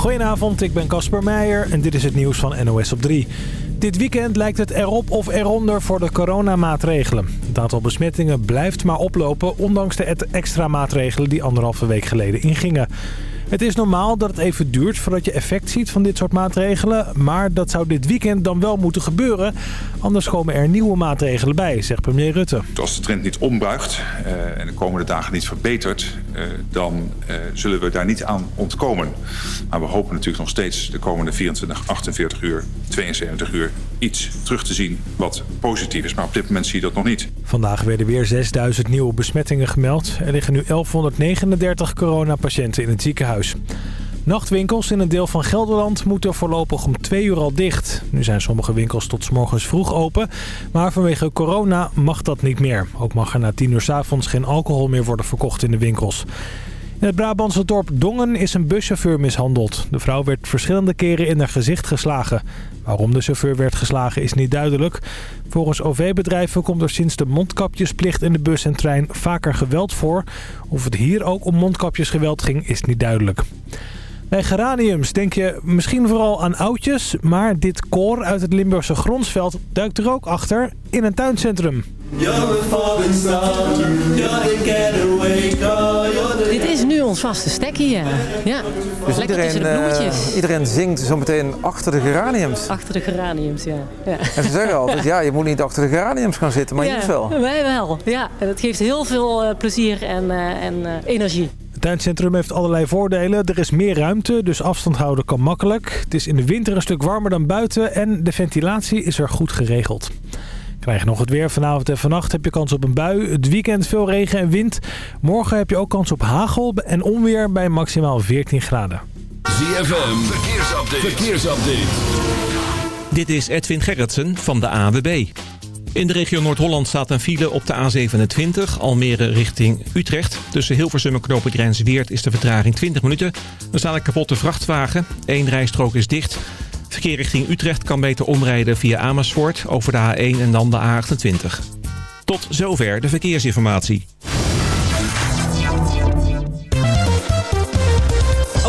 Goedenavond, ik ben Casper Meijer en dit is het nieuws van NOS op 3. Dit weekend lijkt het erop of eronder voor de coronamaatregelen. Het aantal besmettingen blijft maar oplopen, ondanks de extra maatregelen die anderhalve week geleden ingingen. Het is normaal dat het even duurt voordat je effect ziet van dit soort maatregelen. Maar dat zou dit weekend dan wel moeten gebeuren. Anders komen er nieuwe maatregelen bij, zegt premier Rutte. Als de trend niet ombuigt uh, en de komende dagen niet verbetert... Uh, dan uh, zullen we daar niet aan ontkomen. Maar we hopen natuurlijk nog steeds de komende 24, 48 uur, 72 uur... iets terug te zien wat positief is. Maar op dit moment zie je dat nog niet. Vandaag werden weer 6000 nieuwe besmettingen gemeld. Er liggen nu 1139 coronapatiënten in het ziekenhuis. Nachtwinkels in een deel van Gelderland moeten voorlopig om twee uur al dicht. Nu zijn sommige winkels tot morgens vroeg open, maar vanwege corona mag dat niet meer. Ook mag er na tien uur s avonds geen alcohol meer worden verkocht in de winkels. In het Brabantse dorp Dongen is een buschauffeur mishandeld. De vrouw werd verschillende keren in haar gezicht geslagen. Waarom de chauffeur werd geslagen is niet duidelijk. Volgens OV-bedrijven komt er sinds de mondkapjesplicht in de bus en trein vaker geweld voor. Of het hier ook om mondkapjesgeweld ging is niet duidelijk. Bij geraniums denk je misschien vooral aan oudjes, maar dit koor uit het Limburgse Gronsveld duikt er ook achter in een tuincentrum. Dit is nu ons vaste stekje, ja. ja. Dus iedereen, uh, iedereen zingt zo meteen achter de geraniums. Achter de geraniums, ja. ja. En ze zeggen altijd, ja, je moet niet achter de geraniums gaan zitten, maar ja, wel. Wij wel, ja. En het geeft heel veel uh, plezier en, uh, en energie. Het tuincentrum heeft allerlei voordelen. Er is meer ruimte, dus afstand houden kan makkelijk. Het is in de winter een stuk warmer dan buiten en de ventilatie is er goed geregeld. Krijg je nog het weer. Vanavond en vannacht heb je kans op een bui. Het weekend veel regen en wind. Morgen heb je ook kans op hagel en onweer bij maximaal 14 graden. ZFM, verkeersupdate. verkeersupdate. Dit is Edwin Gerritsen van de AWB. In de regio Noord-Holland staat een file op de A27, Almere richting Utrecht. Tussen Hilversum en Knopen Weert is de vertraging 20 minuten. Er staat een kapotte vrachtwagen. Eén rijstrook is dicht. Verkeer richting Utrecht kan beter omrijden via Amersfoort over de A1 en dan de A28. Tot zover de verkeersinformatie.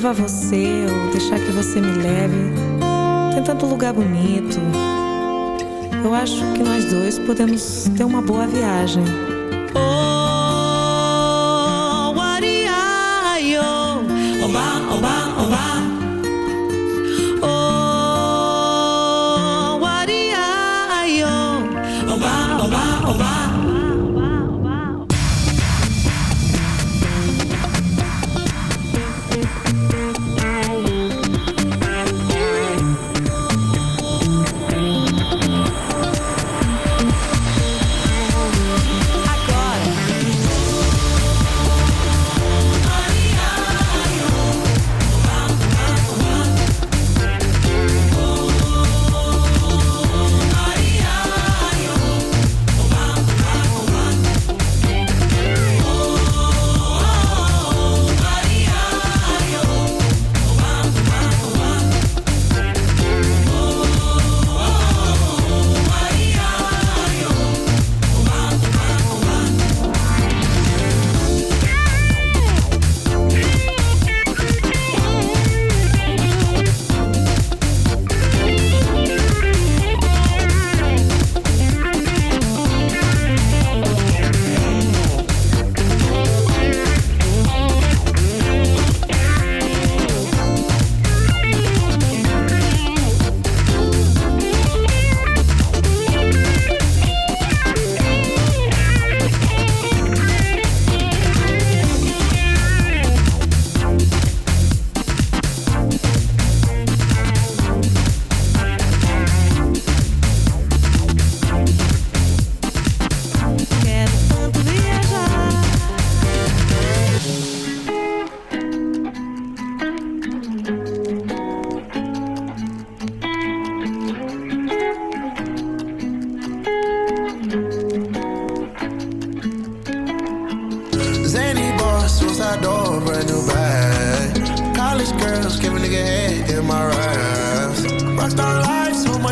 levar você ou deixar que você me leve. Tem tanto lugar bonito. Eu acho que nós dois podemos ter uma boa viagem.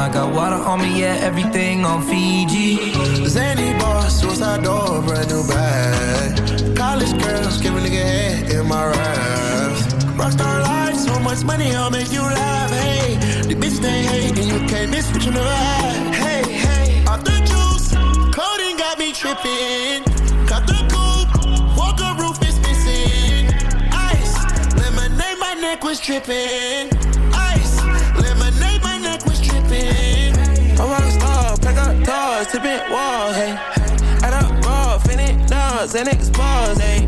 I got water on me, yeah, everything on Fiji. Zany boss, suicide door, brand new bag. College girls, give a nigga head in my raps. Rockstar life, so much money, I'll make you laugh. Hey, the bitch they hate, and you can't miss what you never had. Hey, hey, off the juice, coding got me tripping. Cut the coupe, walker roof is missing. Ice, lemonade, my neck was tripping. Doors, tipping walls, hey. Add up raw, finish dogs, and expose, hey.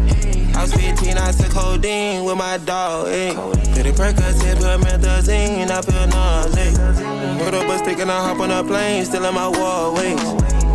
I was 15, I took codeine with my dog, hey. Pretty Percocet, put methazine, I feel nauseous. Put up a stick and I hop on a plane, still in my wall, wait.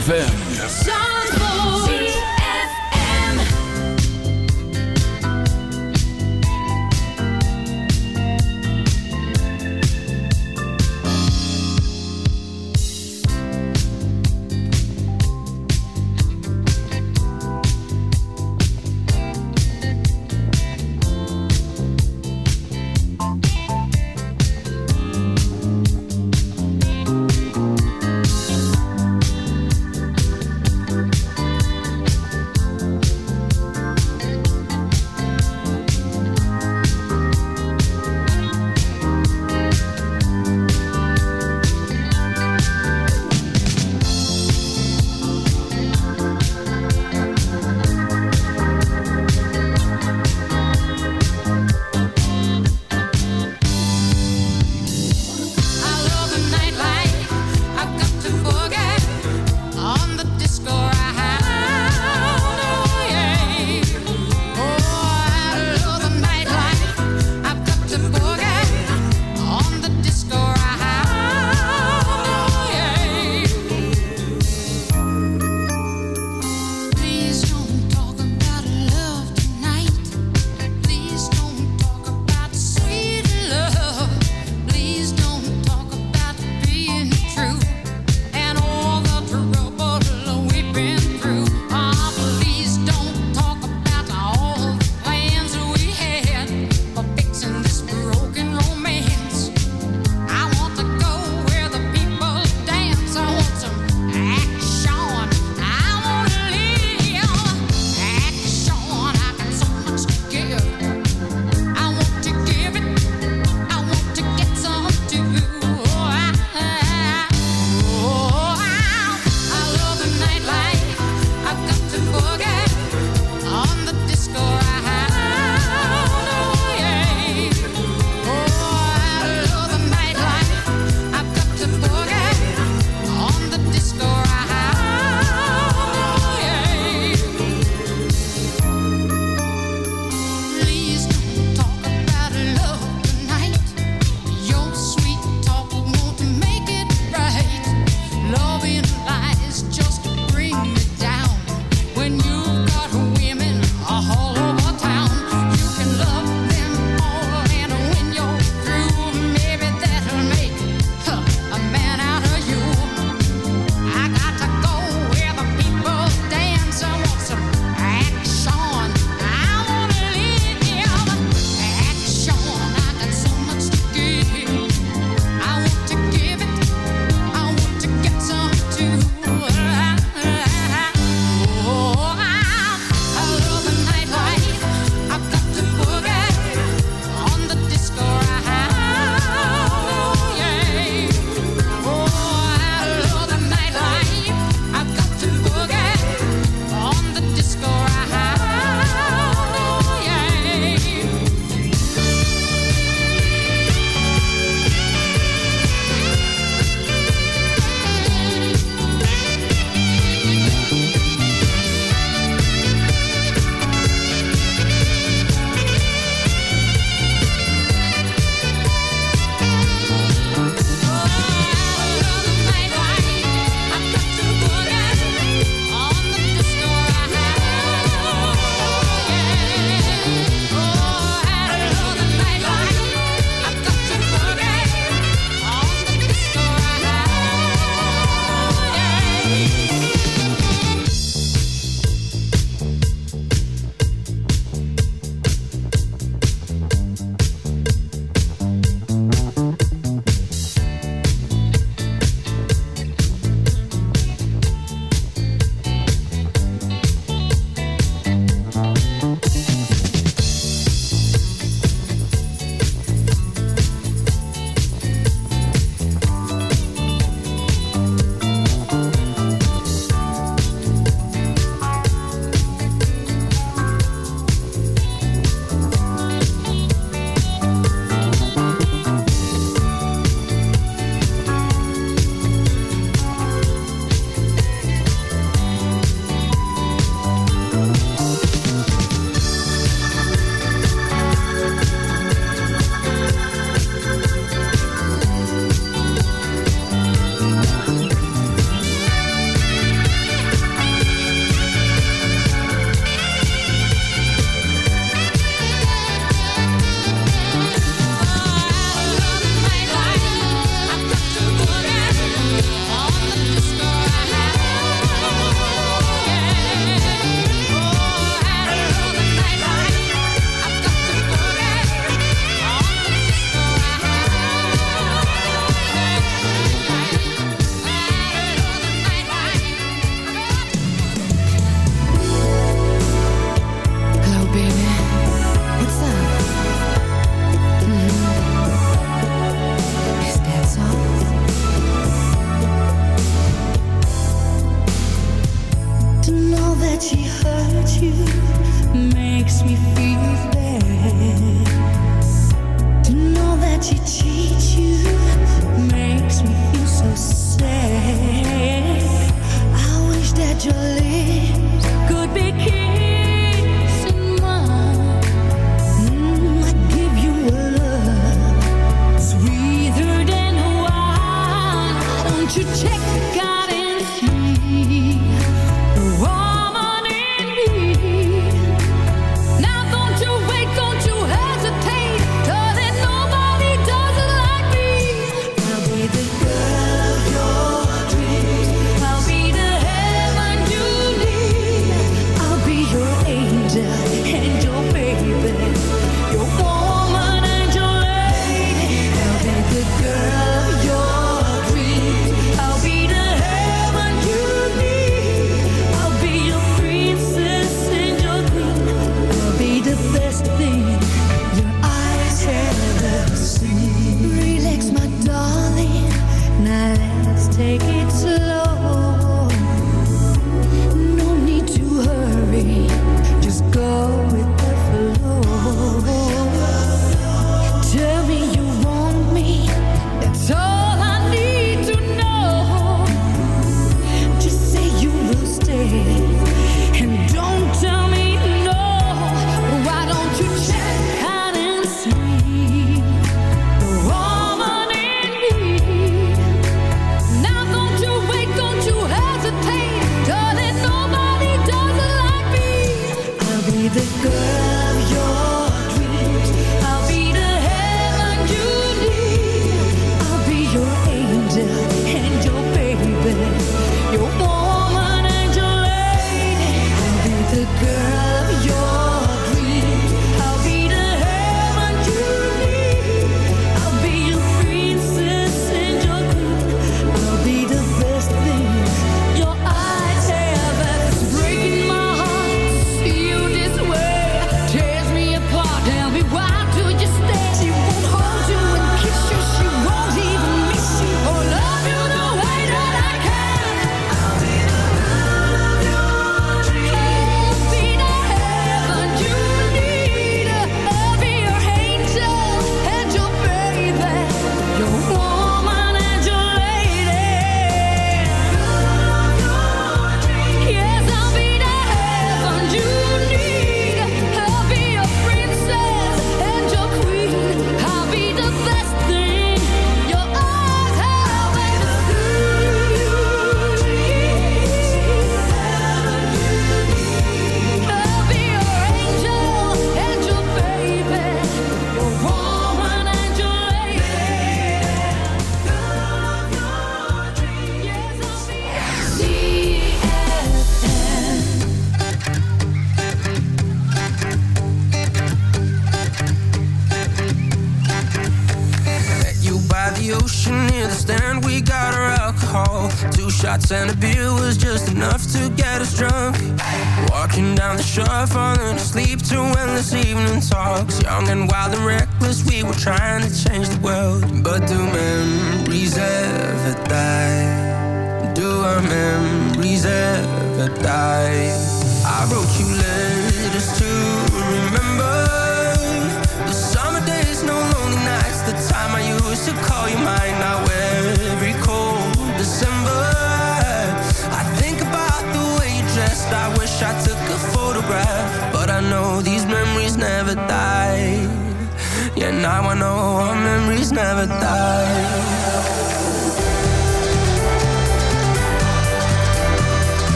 ZFM.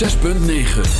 6.9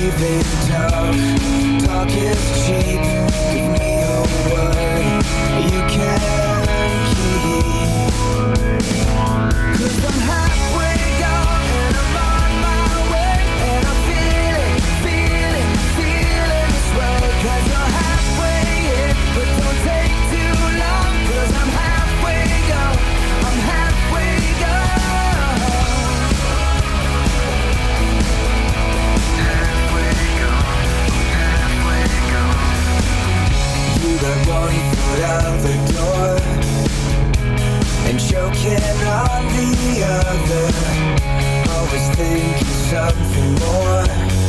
talk Talk is cheap. Give me a word. You can keep. Cause I'm the other Always thinking something more.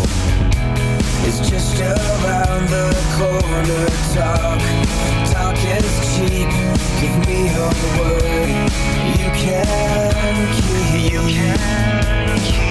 Just around the corner Talk, talk is cheap. Give me word. You can keep You can keep.